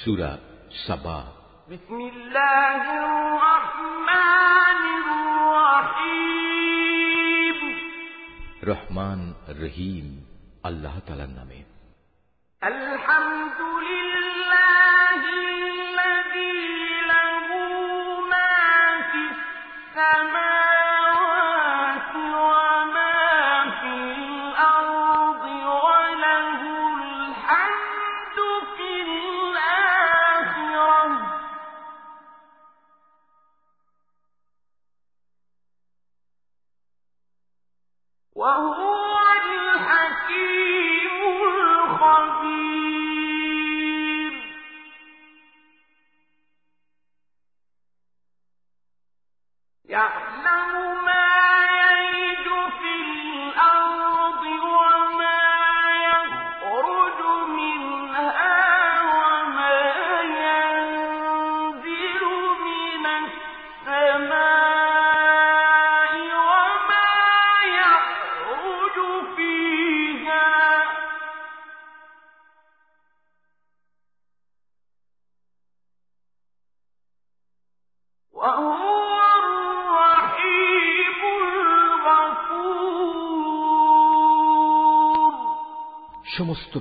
সুরা সাবা بسم الله الرحمن الرحيم রহমান রহিম আল্লাহ তালার নামে الحمد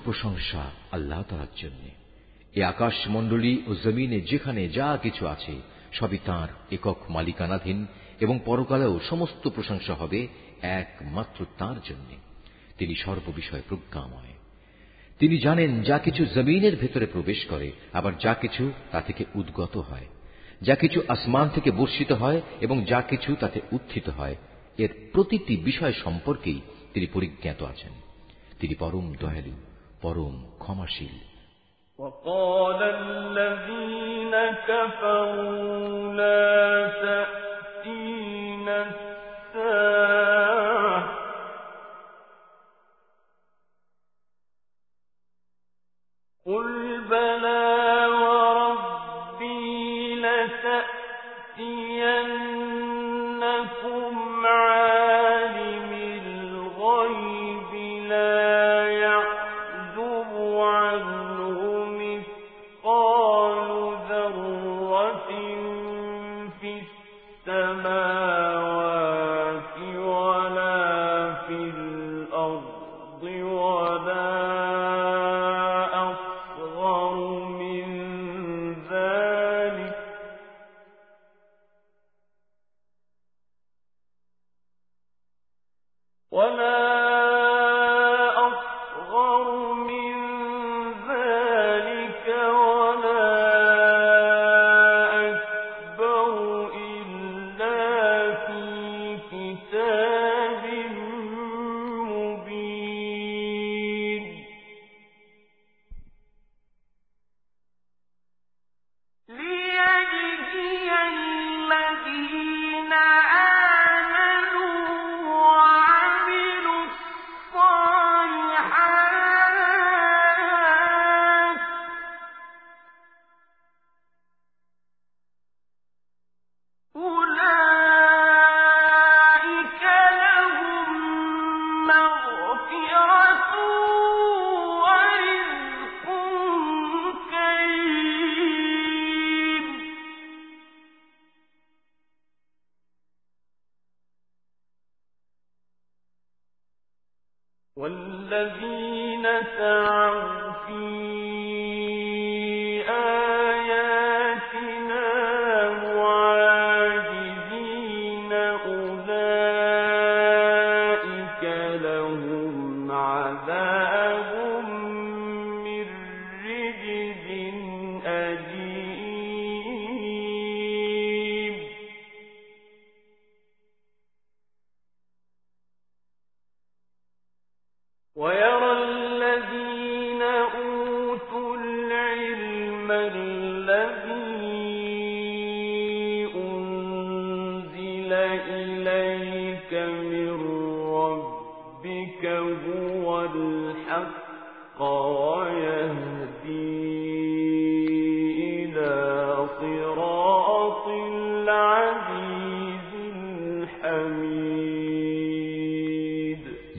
প্রশংসা আল্লাহ তালার জন্য। এ আকাশ মণ্ডলী ও জমিনে যেখানে যা কিছু আছে, সবই তাঁর একক মালিকানাধীন এবং পরকালেও সমস্ত প্রশংসা হবে একমাত্র তাঁর জন্য। তিনি সর্ববিষয় প্রজ্ঞাময়। তিনি জানেন যা কিছু জমিনের ভেতরে প্রবেশ করে, আবার যা কিছু তা থেকে উদ্গত হয়। যা কিছু আসমান থেকে বর্ষিত হয় এবং যা কিছু তাতে উত্থিত হয়। এর প্রতিটি বিষয় সম্পর্কেই তিনি পরিজ্ঞাত আছেন। তিনি পরম দয়ালু। পরম ক্ষমাশীল وقال الذين كفروا لا تأتين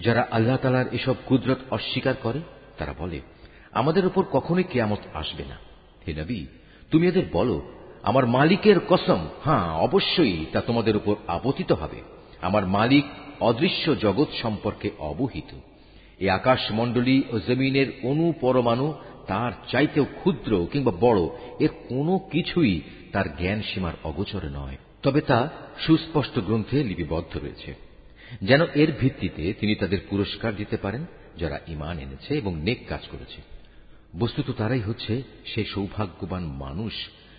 যারা আল্লাহ তালার এসব কুদরত অস্বীকার করে, তারা বলে, আমাদের উপর কখনোই কেয়ামত আসবে না। হে নবী, তুমি এদের বলো, আমার মালিকের কসম হ্যাঁ অবশ্যই তা তোমাদের উপর আপতিত হবে। আমার মালিক অদৃশ্য জগৎ সম্পর্কে অবহিত। এই আকাশমণ্ডলী ও জমিনের অনু পরমাণু তার চাইতেও ক্ষুদ্র কিংবা বড়, এর কোনো কিছুই তার জ্ঞান সীমার অগোচরে নয়। তবে তা সুস্পষ্ট গ্রন্থে লিপিবদ্ধ রয়েছে। যেন এর ভিত্তিতে তিনি তাদের পুরস্কার দিতে পারেন, যারা ইমান এনেছে এবং নেক কাজ করেছে। বস্তুত তারাই হচ্ছে সেই সৌভাগ্যবান মানুষ,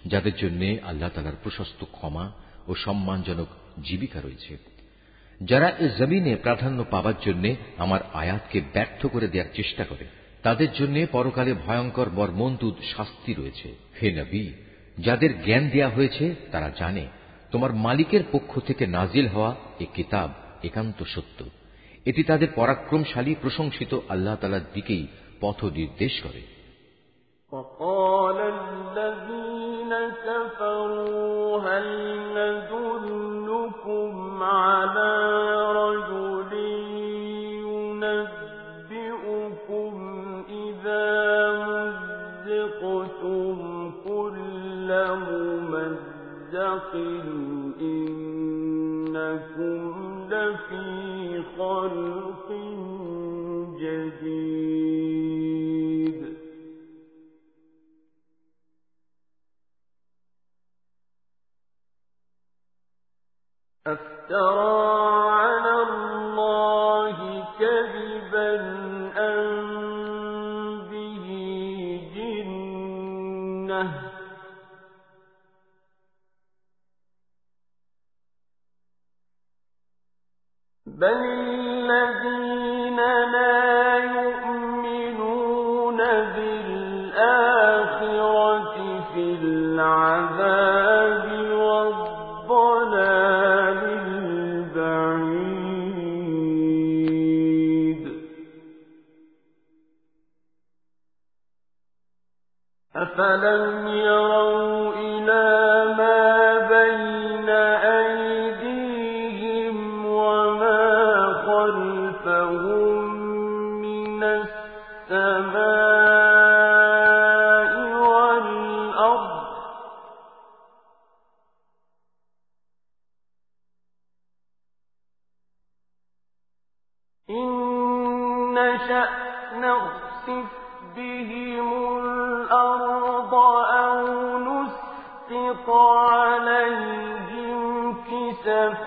যাদের জন্য আল্লাহ তালার প্রশস্ত ক্ষমা ও সম্মানজনক জীবিকা রয়েছে। যারা এ জমিনে প্রাধান্য পাবার জন্য আমার আয়াতকে ব্যর্থ করে দেওয়ার চেষ্টা করে, তাদের জন্য পরকালে ভয়ঙ্কর বর্মন্তুদ শাস্তি রয়েছে। হে নবী, যাদের জ্ঞান দেয়া হয়েছে, তারা জানে, তোমার মালিকের পক্ষ থেকে নাজিল হওয়া এ কিতাব একান্ত সত্য এটি তাদের পরাক্রমশালী প্রশংসিত আল্লাহ তালার দিকেই পথ নির্দেশ করে وقال الذين كفروا هل ندلكم على رجل ينبئكم إذا مزقتم كل ممزق خلق جديد. أفترى على الله كذبا أم به جنة؟ بل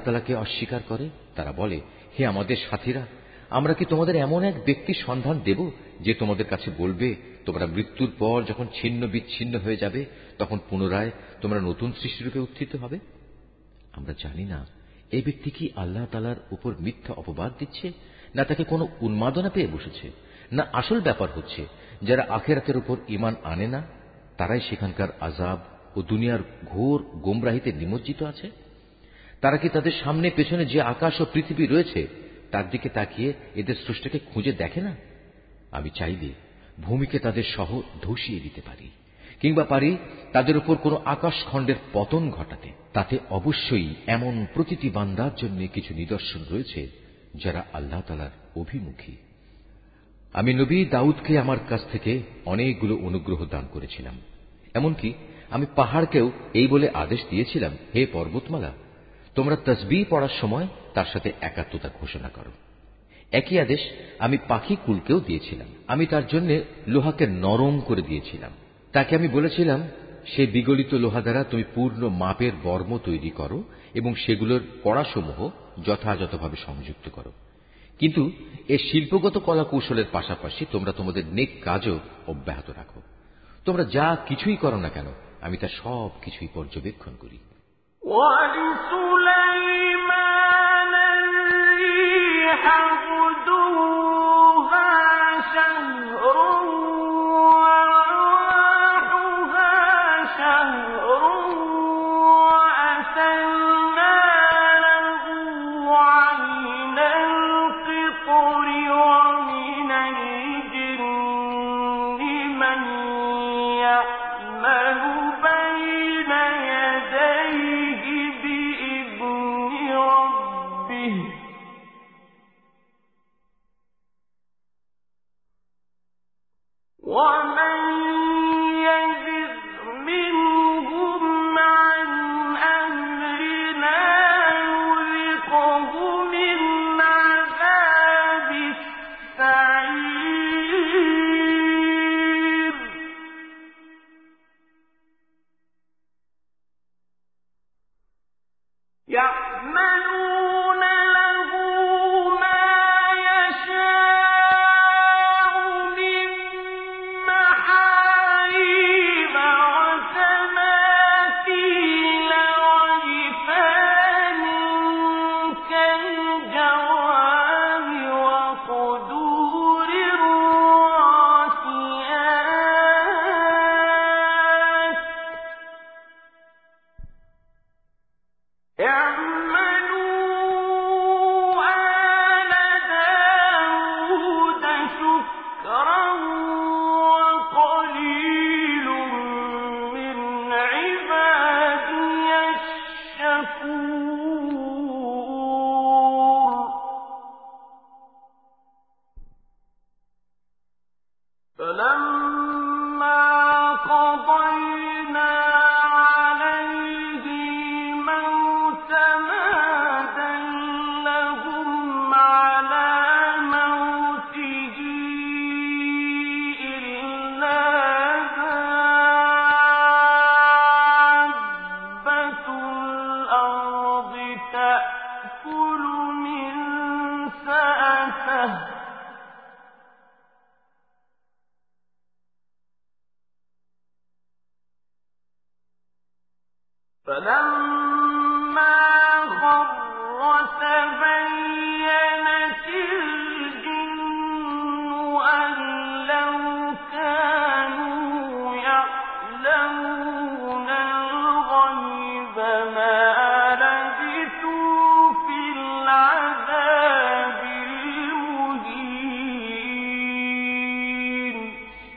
আল্লাহ তালাকে অস্বীকার করে, তারা বলে, হে আমাদের সাথীরা, আমরা কি তোমাদের এমন এক ব্যক্তির সন্ধান দেব যে তোমাদের কাছে বলবে, তোমরা মৃত্যুর পর যখন ছিন্ন বিচ্ছিন্ন হয়ে যাবে, তখন পুনরায় তোমরা নতুন সৃষ্টিরূপে উত্থিত হবে? আমরা জানি না এই ব্যক্তি কি আল্লাহ তালার উপর মিথ্যা অপবাদ দিচ্ছে, না তাকে কোনো উন্মাদনা পেয়ে বসেছে, না আসল ব্যাপার হচ্ছে, যারা আখেরাতের উপর ইমান আনে না, তারাই সেখানকার আজাব ও দুনিয়ার ঘোর গোমরাহিতে নিমজ্জিত আছে? তারা কি তাদের সামনে, পেছনে যে আকাশ ও পৃথিবী রয়েছে, তার দিকে তাকিয়ে এদের স্রষ্টাকে খুঁজে দেখে না? আমি চাইলে ভূমিকে তাদের সহ ধসিয়ে দিতে পারি, কিংবা পারি তাদের উপর কোনো আকাশখণ্ডের পতন ঘটাতে। তাতে অবশ্যই এমন প্রতিটি বান্দার জন্য কিছু নিদর্শন রয়েছে, যারা আল্লাহ তালার অভিমুখী। আমি নবী দাউদকে আমার কাছ থেকে অনেকগুলো অনুগ্রহ দান করেছিলাম। এমনকি আমি পাহাড়কেও এই বলে আদেশ দিয়েছিলাম, হে পর্বতমালা তোমরা তসবি পড়ার সময় তার সাথে একাত্মতা ঘোষণা করো। একই আদেশ আমি পাখি কুলকেও দিয়েছিলাম। আমি তার জন্য লোহাকে নরম করে দিয়েছিলাম। তাকে আমি বলেছিলাম, সে বিগলিত লোহা দ্বারা তুমি পূর্ণ মাপের বর্ম তৈরি করো এবং সেগুলোর পড়াসমূহ যথাযথভাবে সংযুক্ত করো। কিন্তু এ শিল্পগত কলা কৌশলের পাশাপাশি তোমরা তোমাদের নেক কাজও অব্যাহত রাখো। তোমরা যা কিছুই করো না কেন, আমি তা সব কিছুই পর্যবেক্ষণ করি। ولسليمان الريح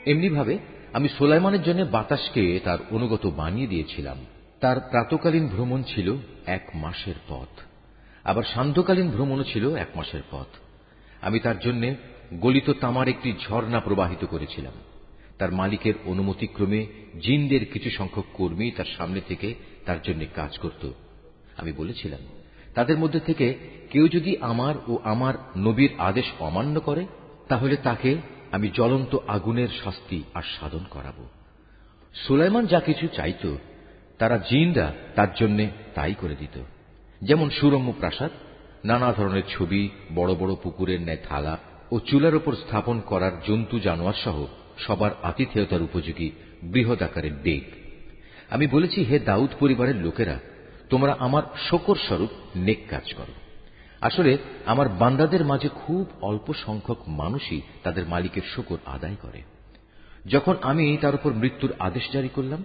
এমনিভাবে আমি সোলাইমানের জন্য বাতাসকে তার অনুগত বানিয়ে দিয়েছিলাম। তার প্রাতকালীন ভ্রমণ ছিল এক মাসের পথ। আবার সান্ধ্যকালীন ভ্রমণও ছিল এক মাসের পথ। আমি তার জন্য গলিত তামার একটি ঝর্ণা প্রবাহিত করেছিলাম। তার মালিকের অনুমতিক্রমে জিনদের কিছু সংখ্যক কর্মী তার সামনে থেকে তার জন্য কাজ করত। আমি বলেছিলাম, তাদের মধ্যে থেকে কেউ যদি আমার ও আমার নবীর আদেশ অমান্য করে, তাহলে তাকে আমি জ্বলন্ত আগুনের শাস্তি আস্বাদন করাব। সুলাইমান যা কিছু চাইত তারা জিনরা তার জন্য তাই করে দিত। যেমন সুরম্য প্রাসাদ, নানা ধরনের ছবি, বড় বড় পুকুরের ন্যায় থালা ও চুলার ওপর স্থাপন করার জন্তু জানোয়ার সহ সবার আতিথেয়তার উপযোগী বৃহৎ আকারের ডেক আমি বলেছি, হে দাউদ পরিবারের লোকেরা, তোমরা আমার শকর স্বরূপ নেক কাজ করো। আসলে আমার বান্দাদের মাঝে খুব অল্প সংখ্যক মানুষই তাদের মালিকের শকর আদায় করে। যখন আমি তার উপর মৃত্যুর আদেশ জারি করলাম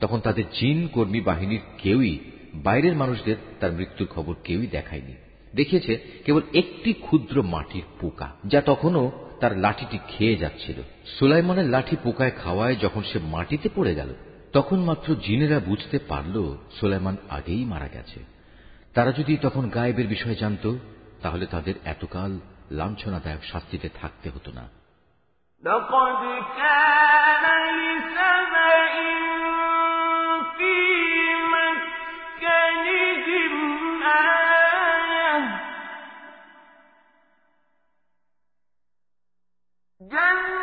তখন তাদের জিন কর্মী বাহিনীর কেউই বাইরের মানুষদের তার মৃত্যুর খবর কেউই দেখায়নি দেখিয়েছে কেবল একটি ক্ষুদ্র মাটির পোকা যা তখনও তার লাঠিটি খেয়ে যাচ্ছিল সুলাইমানের লাঠি পোকায় খাওয়ায় যখন সে মাটিতে পড়ে গেল তখন মাত্র জিনেরা বুঝতে পারল সুলাইমান আগেই মারা গেছে তারা যদি তখন গায়েবের বিষয়ে জানত তাহলে তাদের এতকাল লাঞ্ছনাদায়ক শাস্তিতে থাকতে হতো না لقد كان جنة.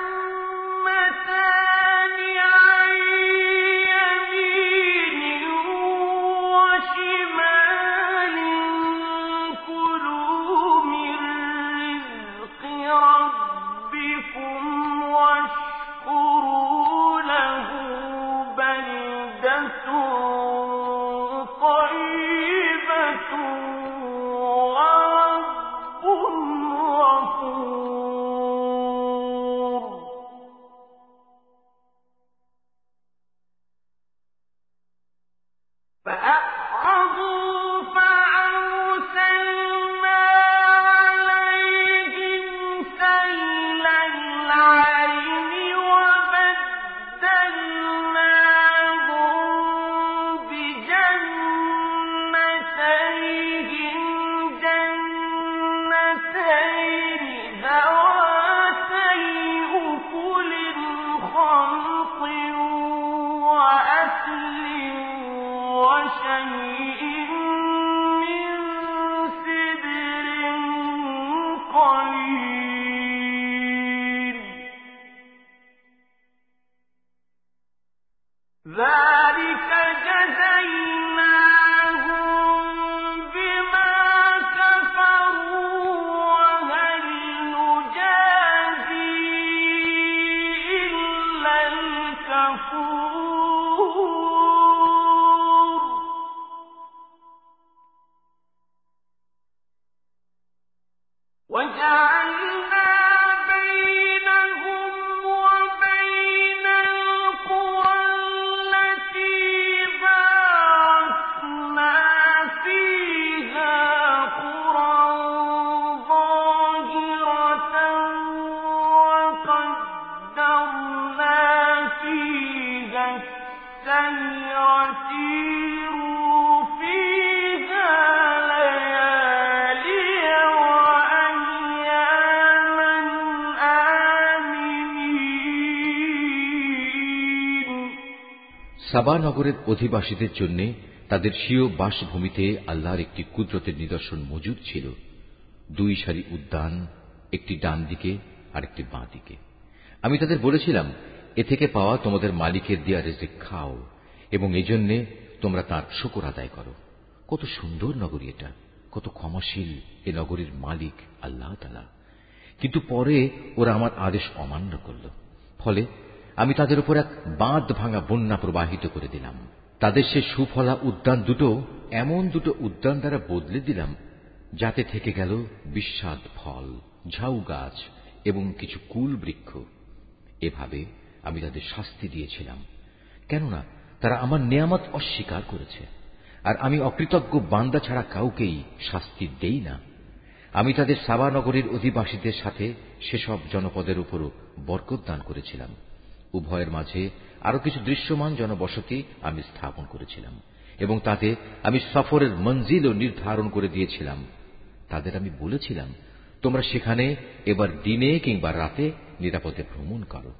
সাবা নগরের অধিবাসীদের জন্য তাদের স্বীয় বাসভূমিতে আল্লাহর একটি কুদরতের নিদর্শন মজুদ ছিল। দুই সারি উদ্যান, একটি ডান দিকে আর একটি বাঁ দিকে। আমি তাদের বলেছিলাম, এ থেকে পাওয়া তোমাদের মালিকের দেয়া রেজে খাও এবং এজন্য তোমরা তার শুকর আদায় করো। কত সুন্দর নগরী এটা, কত ক্ষমাশীল এ নগরীর মালিক আল্লাহ তালা কিন্তু পরে ওরা আমার আদেশ অমান্য করল। ফলে আমি তাদের উপর এক বাঁধ ভাঙা বন্যা প্রবাহিত করে দিলাম। তাদের সে সুফলা উদ্যান দুটো এমন দুটো উদ্যান দ্বারা বদলে দিলাম, যাতে থেকে গেল বিস্বাদ ফল, ঝাউ গাছ এবং কিছু কুল বৃক্ষ। এভাবে আমি তাদের শাস্তি দিয়েছিলাম, কেননা তারা আমার নিয়ামত অস্বীকার করেছে, আর আমি অকৃতজ্ঞ বান্দা ছাড়া কাউকেই শাস্তি দেই না। আমি তাদের সাবানগরীর অধিবাসীদের সাথে সেসব জনপদের উপরও বরকত দান করেছিলাম। উভয়ের মাঝে আরও কিছু দৃশ্যমান জনবসতি আমি স্থাপন করেছিলাম এবং তাতে আমি সফরের মঞ্জিলও নির্ধারণ করে দিয়েছিলাম। তাদের আমি বলেছিলাম, তোমরা সেখানে এবার দিনে কিংবা রাতে নিরাপদে ভ্রমণ করো।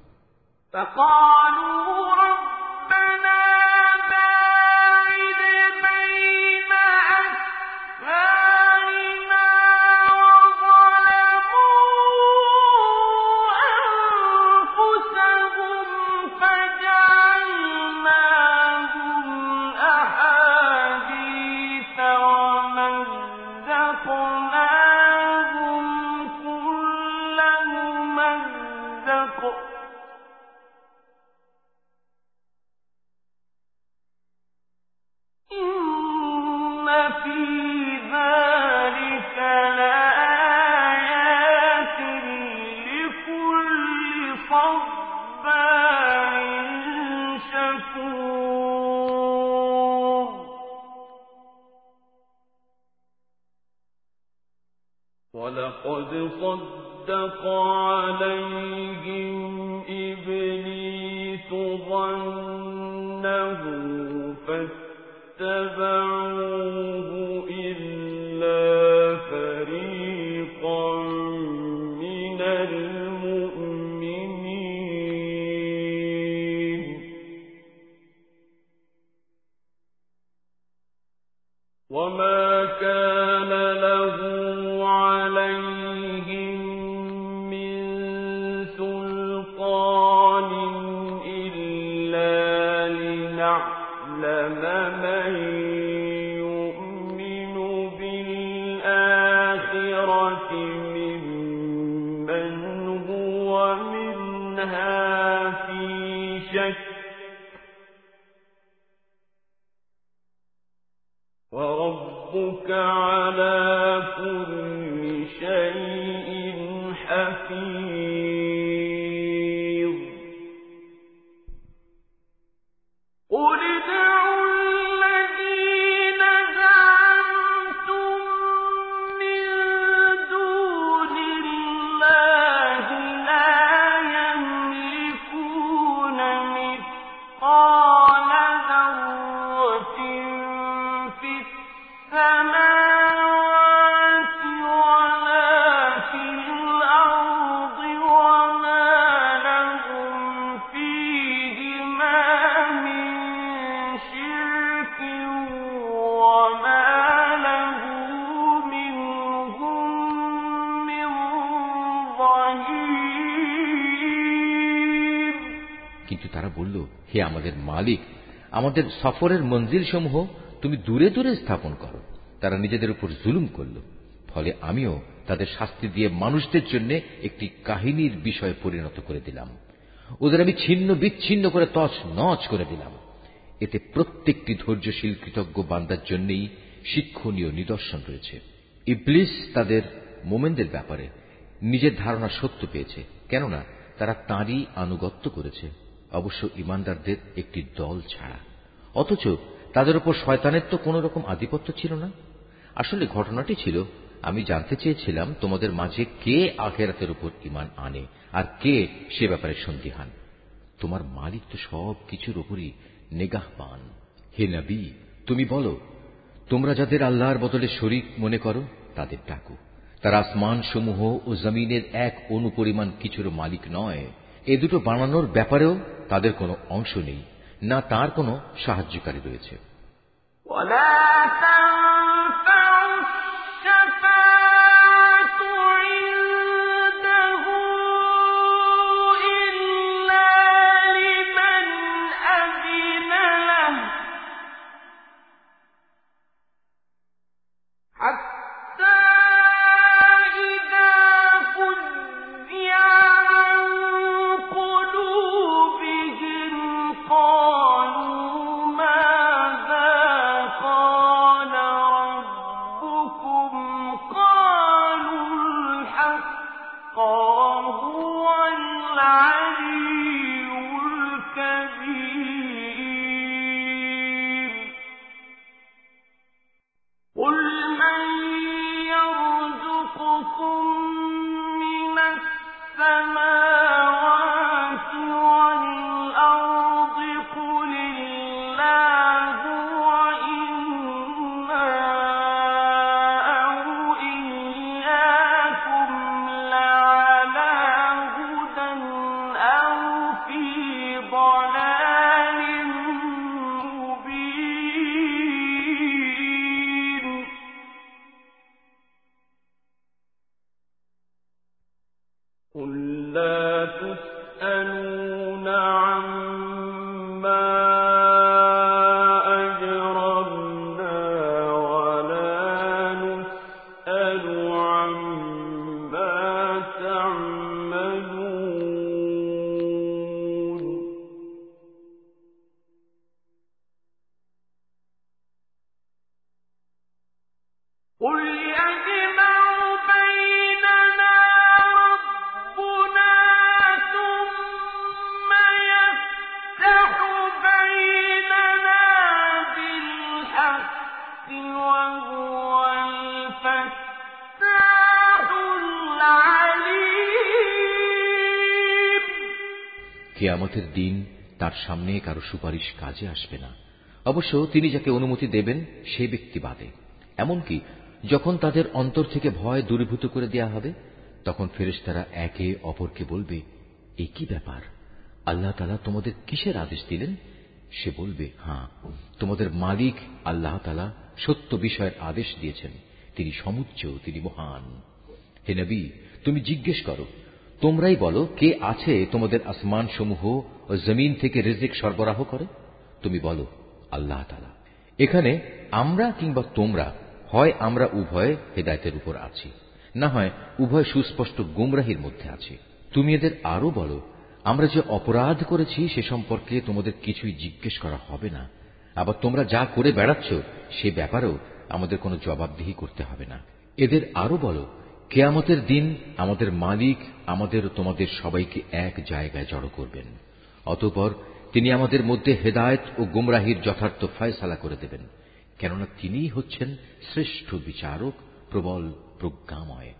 ولقد صدق عليهم إبليس ظنه فاتبعوه. বলল, হে আমাদের মালিক, আমাদের সফরের মঞ্জিল সমূহ তুমি দূরে দূরে স্থাপন করো। তারা নিজেদের উপর জুলুম করল। ফলে আমিও তাদের শাস্তি দিয়ে মানুষদের জন্য একটি কাহিনীর বিষয় পরিণত করে দিলাম। ওদের আমি ছিন্ন বিচ্ছিন্ন করে তছ নচ করে দিলাম। এতে প্রত্যেকটি ধৈর্যশীল কৃতজ্ঞ বান্দার জন্যই শিক্ষণীয় নিদর্শন রয়েছে। ইবলিস তাদের মোমেনদের ব্যাপারে নিজের ধারণা সত্য পেয়েছে, কেননা তারা তাঁরই আনুগত্য করেছে। অবশ্য ইমানদারদের একটি দল ছাড়া। অথচ তাদের উপর শয়তানের তো কোন রকম আধিপত্য ছিল না। আসলে ঘটনাটি ছিল, আমি জানতে চেয়েছিলাম তোমাদের মাঝে কে আখেরাতের উপর ইমান আনে আর কে সে ব্যাপারে সন্দিহান তোমার মালিক তো সব কিছুর উপরই নেগাহ পান হে নবী, তুমি বলো, তোমরা যাদের আল্লাহর বদলে শরিক মনে করো, তাদের ডাকো। তারা আসমান সমূহ ও জমিনের এক অনুপরিমাণ কিছুর মালিক নয় এ দুটো বানানোর ব্যাপারেও তাদের কোনো অংশ নেই না তার কোনো সাহায্যকারী রয়েছে ولا تنفع কেয়ামতের দিন তার সামনে কারও সুপারিশ কাজে আসবে না। অবশ্য তিনি যাকে অনুমতি দেবেন, সে ব্যক্তি বাদে। এমনকি যখন তাদের অন্তর থেকে ভয় দূরীভূত করে দেয়া হবে, তখন ফেরেশতারা একে অপরকে বলবে, এ কি ব্যাপার? আল্লাহ তালা তোমাদের কিসের আদেশ দিলেন? সে বলবে হ্যাঁ তোমাদের মালিক আল্লাহ তালা সত্য বিষয়ের আদেশ দিয়েছেন। তিনি সমুচ্চ, তিনি মহান। হে নবী, তুমি জিজ্ঞেস করো তোমরাই বলো, কে আছে তোমাদের আসমান সমূহ ও জমিন থেকে রিজিক সরবরাহ করে? তুমি বলো, আল্লাহ তালা এখানে আমরা কিংবা তোমরা, হয় আমরা উভয় হেদায়তের উপর আছি, না হয় উভয় সুস্পষ্ট গুমরাহির মধ্যে আছি। তুমি এদের আরও বলো, আমরা যে অপরাধ করেছি সে সম্পর্কে তোমাদের কিছুই জিজ্ঞেস করা হবে না। আবার তোমরা যা করে বেড়াচ্ছ, সে ব্যাপারেও আমাদের কোনো জবাবদিহি করতে হবে না। এদের আরও বলো কেয়ামতের দিন আমাদের মালিক আমাদের তোমাদের সবাইকে এক জায়গায় জড়ো করবেন। অতঃপর তিনি আমাদের মধ্যে হেদায়ত ও গুমরাহির যথার্থ ফয়সালা করে দেবেন। কেননা তিনিই হচ্ছেন শ্রেষ্ঠ বিচারক, প্রবল প্রজ্ঞাময়।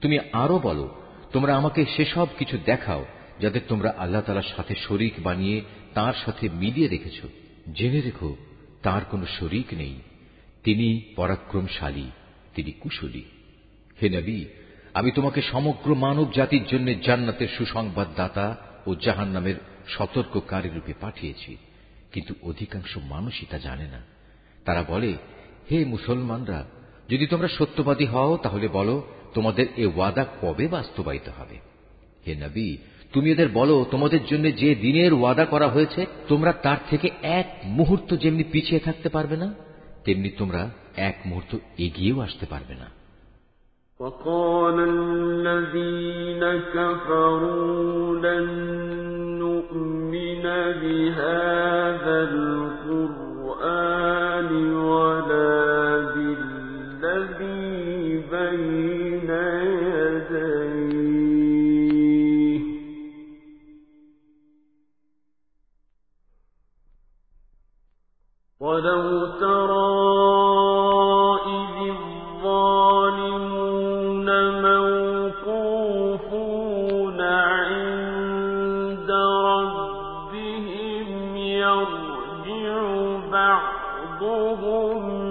তুমি আরও বলো, তোমরা আমাকে সেসব কিছু দেখাও যাদের তোমরা আল্লাহ তালার সাথে শরিক বানিয়ে তার সাথে মিলিয়ে রেখেছ। জেনে রেখো, তার কোন শরিক নেই। তিনি পরাক্রমশালী, তিনি কুশলী। হে নবী আমি তোমাকে সমগ্র মানব জাতির জন্য জান্নাতের সুসংবাদদাতা ও জাহান নামের সতর্ককারী রূপে পাঠিয়েছি। কিন্তু অধিকাংশ মানুষই তা জানে না। তারা বলে, হে মুসলমানরা, যদি তোমরা সত্যবাদী হও, তাহলে বলো, তোমাদের এ ওয়াদা কবে বাস্তবায়িত হবে? হে নবী, তুমি এদের বলো, তোমাদের জন্য যে দিনের ওয়াদা করা হয়েছে, তোমরা তার থেকে এক মুহূর্ত যেমনি পিছিয়ে থাকতে পারবে না, তেমনি তোমরা এক মুহূর্ত এগিয়েও আসতে পারবে না। وقال الذين كفروا لن نؤمن بهذا بعضهم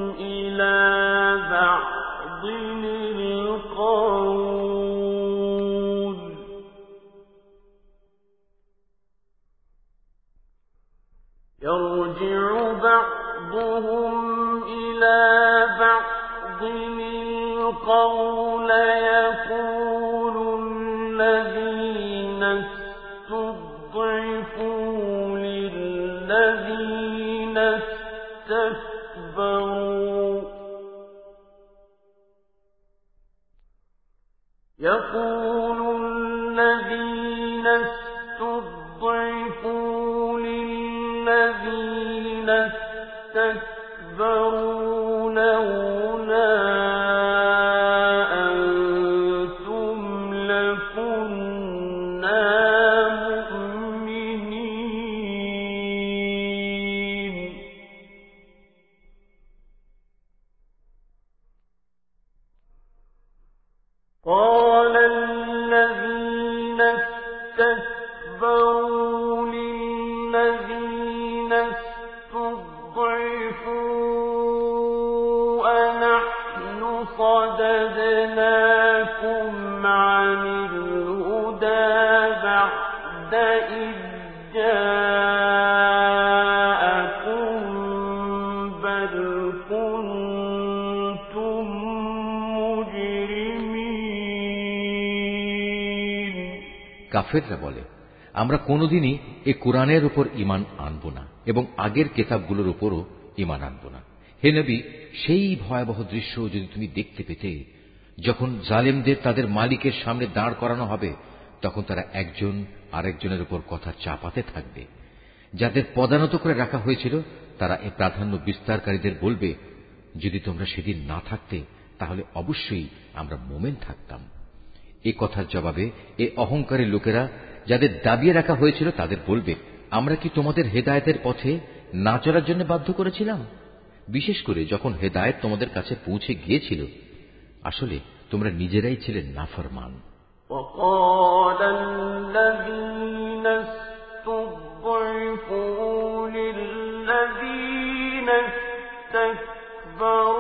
يرجع بعضهم إلى بعض القول يقول কাফেররা বলে, আমরা কোনোদিনই এ কোরআনের উপর ইমান আনব না এবং আগের কেতাবগুলোর উপরও ইমান আনব না। হে নবী, সেই ভয়াবহ দৃশ্য যদি তুমি দেখতে পেতে, যখন জালেমদের তাদের মালিকের সামনে দাঁড় করানো হবে, তখন তারা একজন আরেকজনের উপর কথা চাপাতে থাকবে। যাদের পদানত করে রাখা হয়েছিল, তারা এ প্রাধান্য বিস্তারকারীদের বলবে, যদি তোমরা সেদিন না থাকতে, তাহলে অবশ্যই আমরা মোমেন থাকতাম। এ কথার জবাবে এ অহংকারী লোকেরা যাদের দাবিয়ে রাখা হয়েছিল তাদের বলবে আমরা কি তোমাদের হেদায়েতের পথে না চলার জন্য বাধ্য করেছিলাম বিশেষ করে যখন হেদায়েত তোমাদের কাছে পৌঁছে গিয়েছিল আসলে তোমরা নিজেরাই ছিলে নাফরমান وقال الذين استضعفوا للذين استكبروا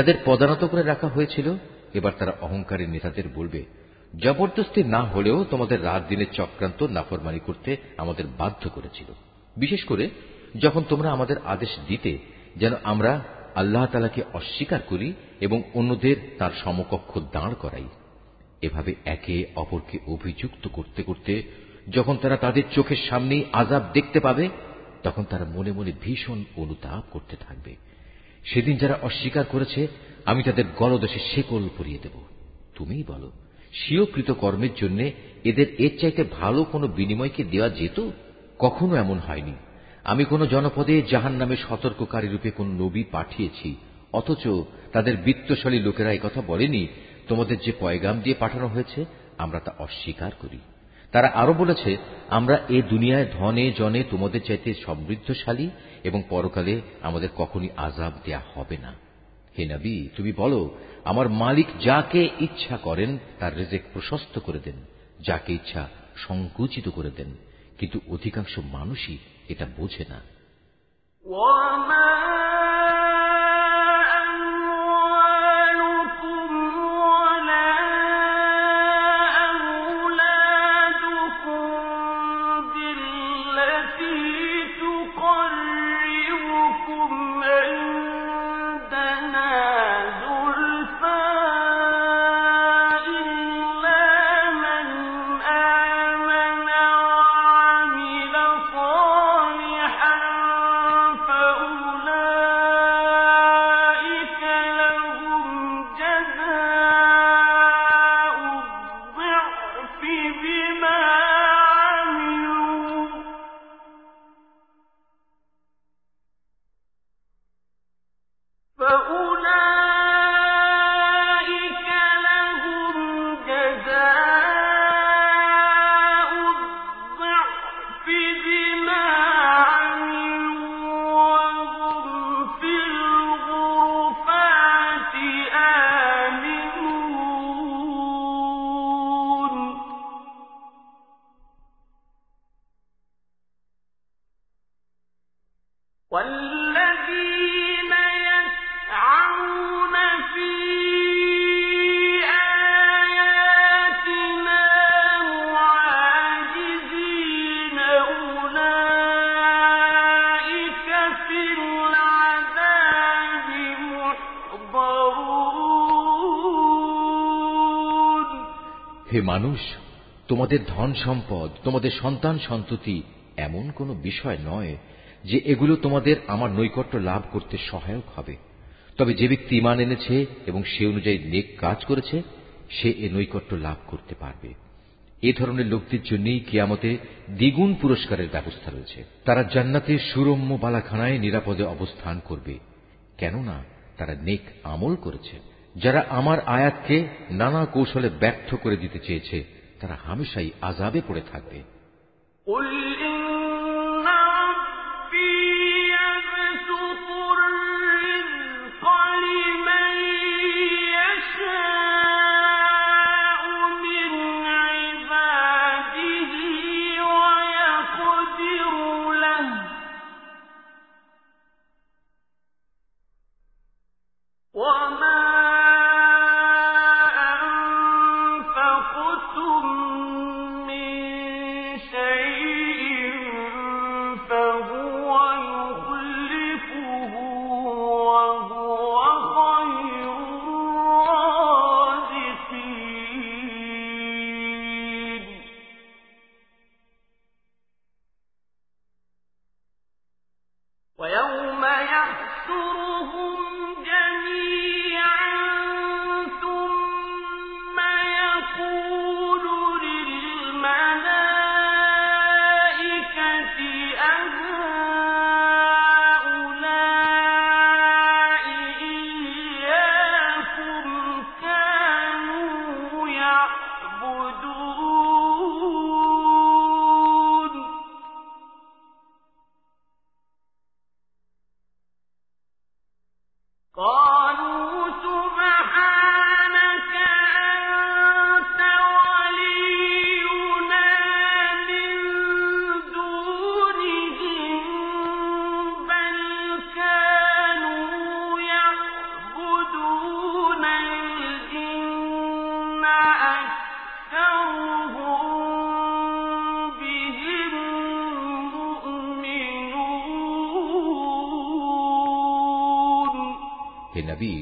যাদের পদানত করে রাখা হয়েছিল, এবার তারা অহংকারী নেতাদের বলবে, জবরদস্তি না হলেও তোমাদের রাত দিনের চক্রান্ত নাফরমানি করতে আমাদের বাধ্য করেছিল। বিশেষ করে যখন তোমরা আমাদের আদেশ দিতে, যেন আমরা আল্লাহ তালাকে অস্বীকার করি এবং অন্যদের তার সমকক্ষ দাঁড় করাই। এভাবে একে অপরকে অভিযুক্ত করতে করতে যখন তারা তাদের চোখের সামনেই আজাব দেখতে পাবে, তখন তারা মনে মনে ভীষণ অনুতাপ করতে থাকবে। সেদিন যারা অস্বীকার করেছে, আমি তাদের গলদশে শেকল পরিয়ে দেব। তুমিই বলো স্বীয়কৃত কর্মের জন্য এদের এর চাইতে ভালো কোনো বিনিময়কে দেওয়া যেত? কখনো এমন হয়নি। আমি কোন জনপদে জাহান নামে সতর্ককারী রূপে কোন নবী পাঠিয়েছি, অথচ তাদের বিত্তশালী লোকেরা কথা বলেনি, তোমাদের যে পয়গাম দিয়ে পাঠানো হয়েছে, আমরা তা অস্বীকার করি। তারা আরও বলেছে, আমরা এ দুনিয়ায় ধনে জনে তোমাদের চাইতে সমৃদ্ধশালী এবং পরকালে আমাদের কখনই আজাব দেয়া হবে না। হে নবী, তুমি বলো, আমার মালিক যাকে ইচ্ছা করেন, তার রেজেক প্রশস্ত করে দেন, যাকে ইচ্ছা সংকুচিত করে দেন, কিন্তু অধিকাংশ মানুষই এটা বোঝে না। হে মানুষ, তোমাদের ধন সম্পদ, তোমাদের সন্তান সন্ততি এমন কোনো বিষয় নয় যে এগুলো তোমাদের আমার নৈকট্য লাভ করতে সহায়ক হবে। তবে যে ব্যক্তি ইমান এনেছে এবং সে অনুযায়ী নেক কাজ করেছে, সে এ নৈকট্য লাভ করতে পারবে। এ ধরনের লোকদের জন্যই কিয়ামতে দ্বিগুণ পুরস্কারের ব্যবস্থা রয়েছে। তারা জান্নাতে সুরম্য বালাখানায় নিরাপদে অবস্থান করবে, কেননা তারা নেক আমল করেছে। যারা আমার আয়াতকে নানা কৌশলে ব্যর্থ করে দিতে চেয়েছে, তারা হামেশাই আজাবে পড়ে থাকবে।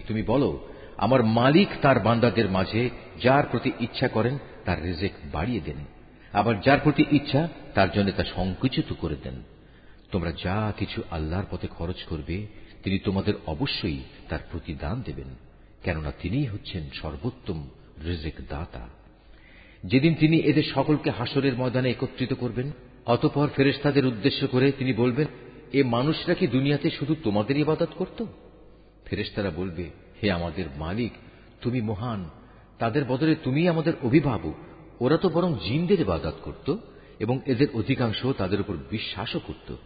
তুমি বলো, আমার মালিক তার বান্দাদের মাঝে যার প্রতি ইচ্ছা করেন, তার রেজেক বাড়িয়ে দেন। আবার যার প্রতি ইচ্ছা, তার জন্য তা সংকুচিত করে দেন। তোমরা যা কিছু আল্লাহর পথে খরচ করবে, তিনি তোমাদের অবশ্যই তার প্রতিদান দেবেন, কেননা তিনিই হচ্ছেন সর্বোত্তম রিজেক দাতা যেদিন তিনি এদের সকলকে হাসরের ময়দানে একত্রিত করবেন, অতপর ফেরেস্তাদের উদ্দেশ্য করে তিনি বলবেন, এ মানুষরা কি দুনিয়াতে শুধু তোমাদের ইবাদত করত? ফেরেস্তারা বলবে, হে আমাদের মালিক, তুমি মহান। তাদের বদলে তুমি আমাদের অভিভাবক। ওরা তো বরং জিনদের বাদাত করত এবং এদের অধিকাংশ তাদের উপর বিশ্বাসও করত।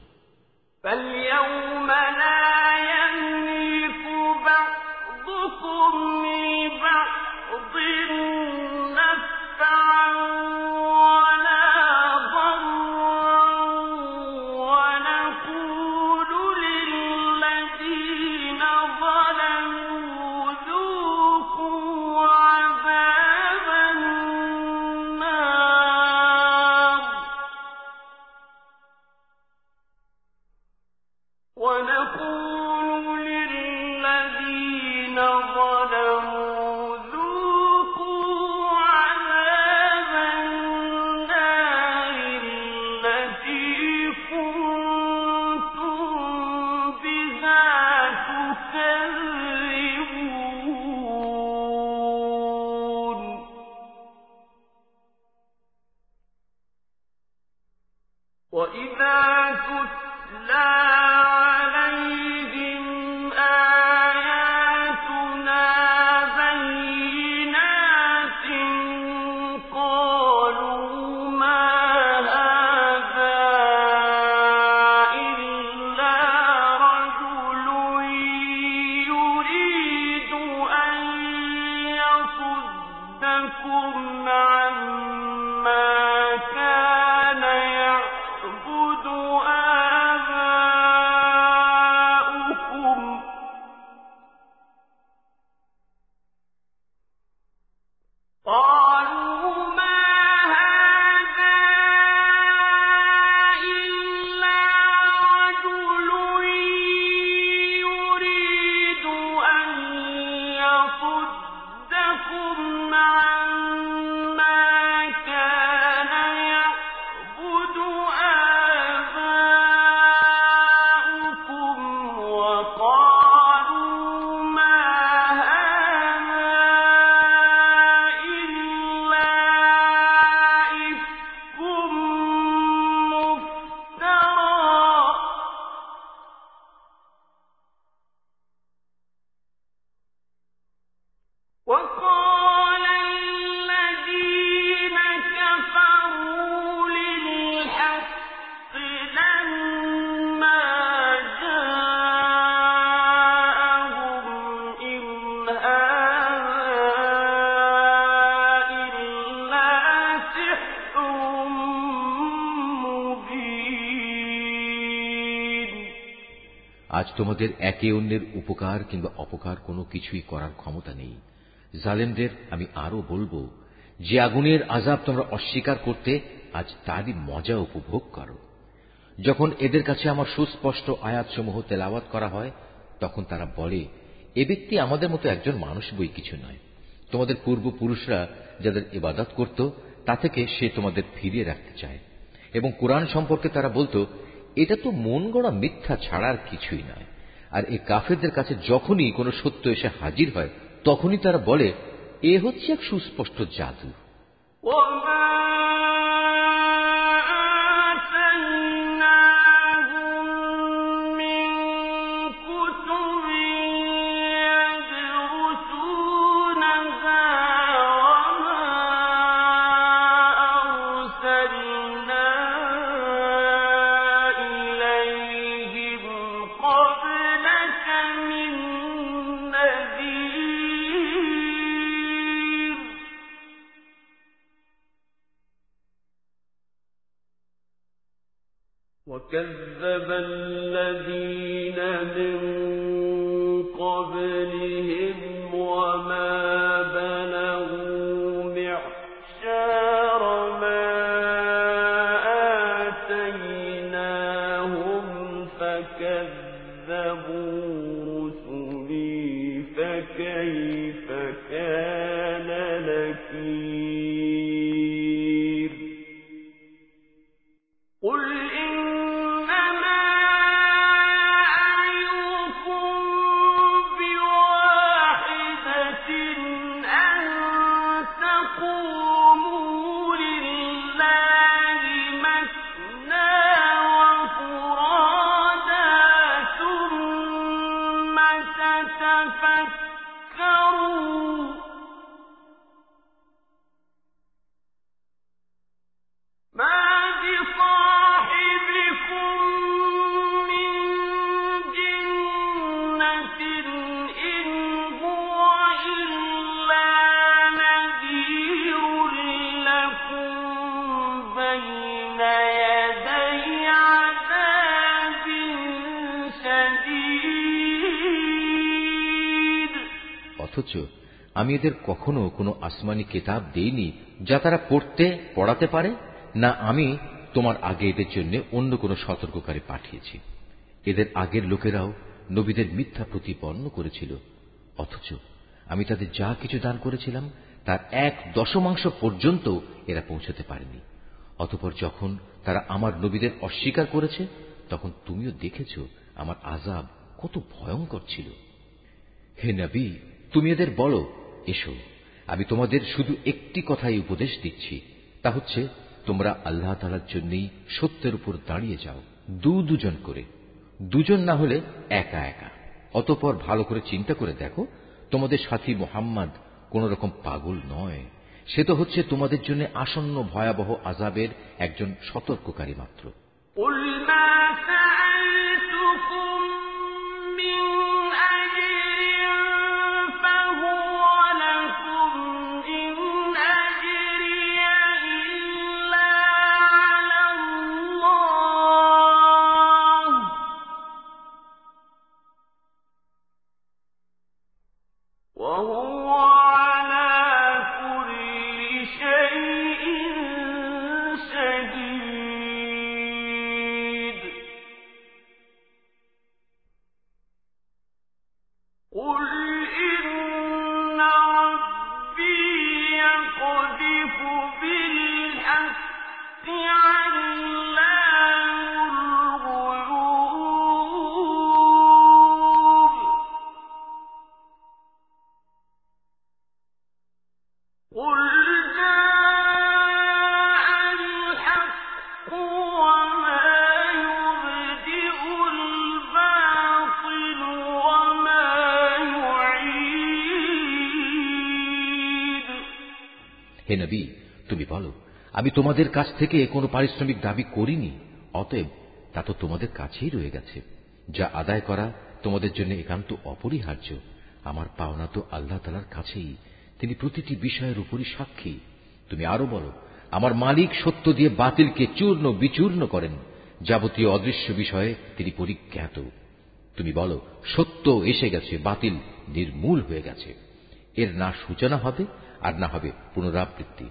তোমাদের একে অন্যের উপকার কিংবা অপকার কোনো কিছুই করার ক্ষমতা নেই। জালেমদের আমি আরও বলব, যে আগুনের আজাব তোমরা অস্বীকার করতে আজ তারই মজা উপভোগ করো। যখন এদের কাছে আমার সুস্পষ্ট আয়াতসমূহ তেলাওয়াত করা হয়, তখন তারা বলে, এ ব্যক্তি আমাদের মতো একজন মানুষ বই কিছু নয়। তোমাদের পূর্বপুরুষরা যাদের ইবাদত করত, তা থেকে সে তোমাদের ফিরিয়ে রাখতে চায়। এবং কোরআন সম্পর্কে তারা বলতো, এটা তো মন গড়া মিথ্যা ছাড়ার কিছুই নয়। আর এই কাফেরদের কাছে যখনই কোনো সত্য এসে হাজির হয়, তখনই তারা বলে, এ হচ্ছে এক সুস্পষ্ট জাদু। অথচ আমি এদের কখনো কোনো আসমানি কিতাব দেইনি যা তারা পড়তে, পড়াতে পারে? না, আমি তোমার আগে এদের জন্য অন্য কোনো সতর্ককারী পাঠিয়েছি। এদের আগের লোকেরাও নবীদের মিথ্যা প্রতিপন্ন করেছিল। অথচ আমি তাদের যা কিছু দান করেছিলাম, তার এক দশমাংশ পর্যন্ত এরা পৌঁছতে পারেনি। অতপর যখন তারা আমার নবীদের অস্বীকার করেছে, তখন তুমিও দেখেছ আমার আজাব কত ভয়ঙ্কর ছিল। হে নবী তুমি এদের বলো, এসো, আমি তোমাদের শুধু একটি কথাই উপদেশ দিচ্ছি, তা হচ্ছে, তোমরা আল্লাহ তালার জন্যই সত্যের উপর দাঁড়িয়ে যাও, দু দুজন করে। দুজন না হলে একা একা। অতপর ভালো করে চিন্তা করে দেখো, তোমাদের সাথী মোহাম্মদ কোন রকম পাগল নয়। সে তো হচ্ছে তোমাদের জন্য আসন্ন ভয়াবহ আজাবের একজন সতর্ককারী মাত্র। وهو আমি তোমাদের কাছ থেকে কোনো পারিশ্রমিক দাবি করিনি, অতএব তা তো তোমাদের কাছেই রয়ে গেছে, যা আদায় করা তোমাদের জন্য একান্ত অপরিহার্য। আমার পাওনা তো আল্লাহ তালার কাছেই, তিনি প্রতিটি বিষয়ের উপরই সাক্ষী। তুমি আরও বলো, আমার মালিক সত্য দিয়ে বাতিলকে চূর্ণ বিচূর্ণ করেন, যাবতীয় অদৃশ্য বিষয়ে তিনি পরিজ্ঞাত। তুমি বলো, সত্য এসে গেছে, বাতিল নির্মূল হয়ে গেছে। এর না সূচনা হবে, আর না হবে পুনরাবৃত্তি।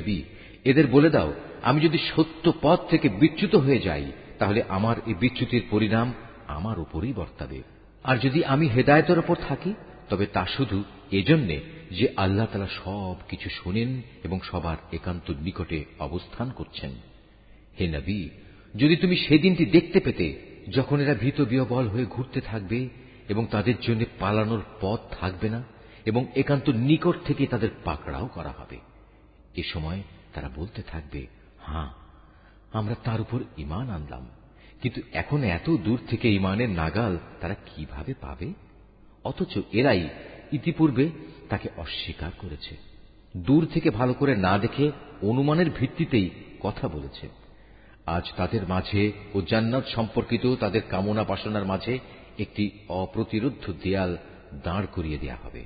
নবী, এদের বলে দাও, আমি যদি সত্য পথ থেকে বিচ্যুত হয়ে যাই, তাহলে আমার এই বিচ্যুতির পরিণাম আমার উপরই বর্তাবে। আর যদি আমি হেদায়তের ওপর থাকি, তবে তা শুধু এজন্যে যে আল্লাহ তালা সব কিছু শোনেন এবং সবার একান্ত নিকটে অবস্থান করছেন। হে নবী, যদি তুমি সেদিনটি দেখতে পেতে, যখন এরা ভীত বিয়বল হয়ে ঘুরতে থাকবে এবং তাদের জন্য পালানোর পথ থাকবে না এবং একান্ত নিকট থেকে তাদের পাকড়াও করা হবে। এ সময় তারা বলতে থাকবে হ্যাঁ আমরা তার উপর ইমান আনলাম। কিন্তু এখন এত দূর থেকে ইমানের নাগাল তারা কীভাবে পাবে? অথচ এরাই ইতিপূর্বে তাকে অস্বীকার করেছে। দূর থেকে ভালো করে না দেখে অনুমানের ভিত্তিতেই কথা বলেছে। আজ তাদের মাঝে ও জান্নাত সম্পর্কিত তাদের কামনা বাসনার মাঝে একটি অপ্রতিরোধ দেয়াল দাঁড় করিয়ে দেয়া হবে।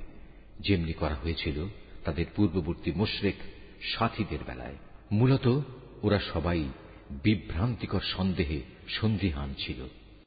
যেমনি করা হয়েছিল তাদের পূর্ববর্তী মুশরেক সাথীদের বেলায়। মূলত ওরা সবাই বিভ্রান্তিকর সন্দেহে সন্দিহান ছিল।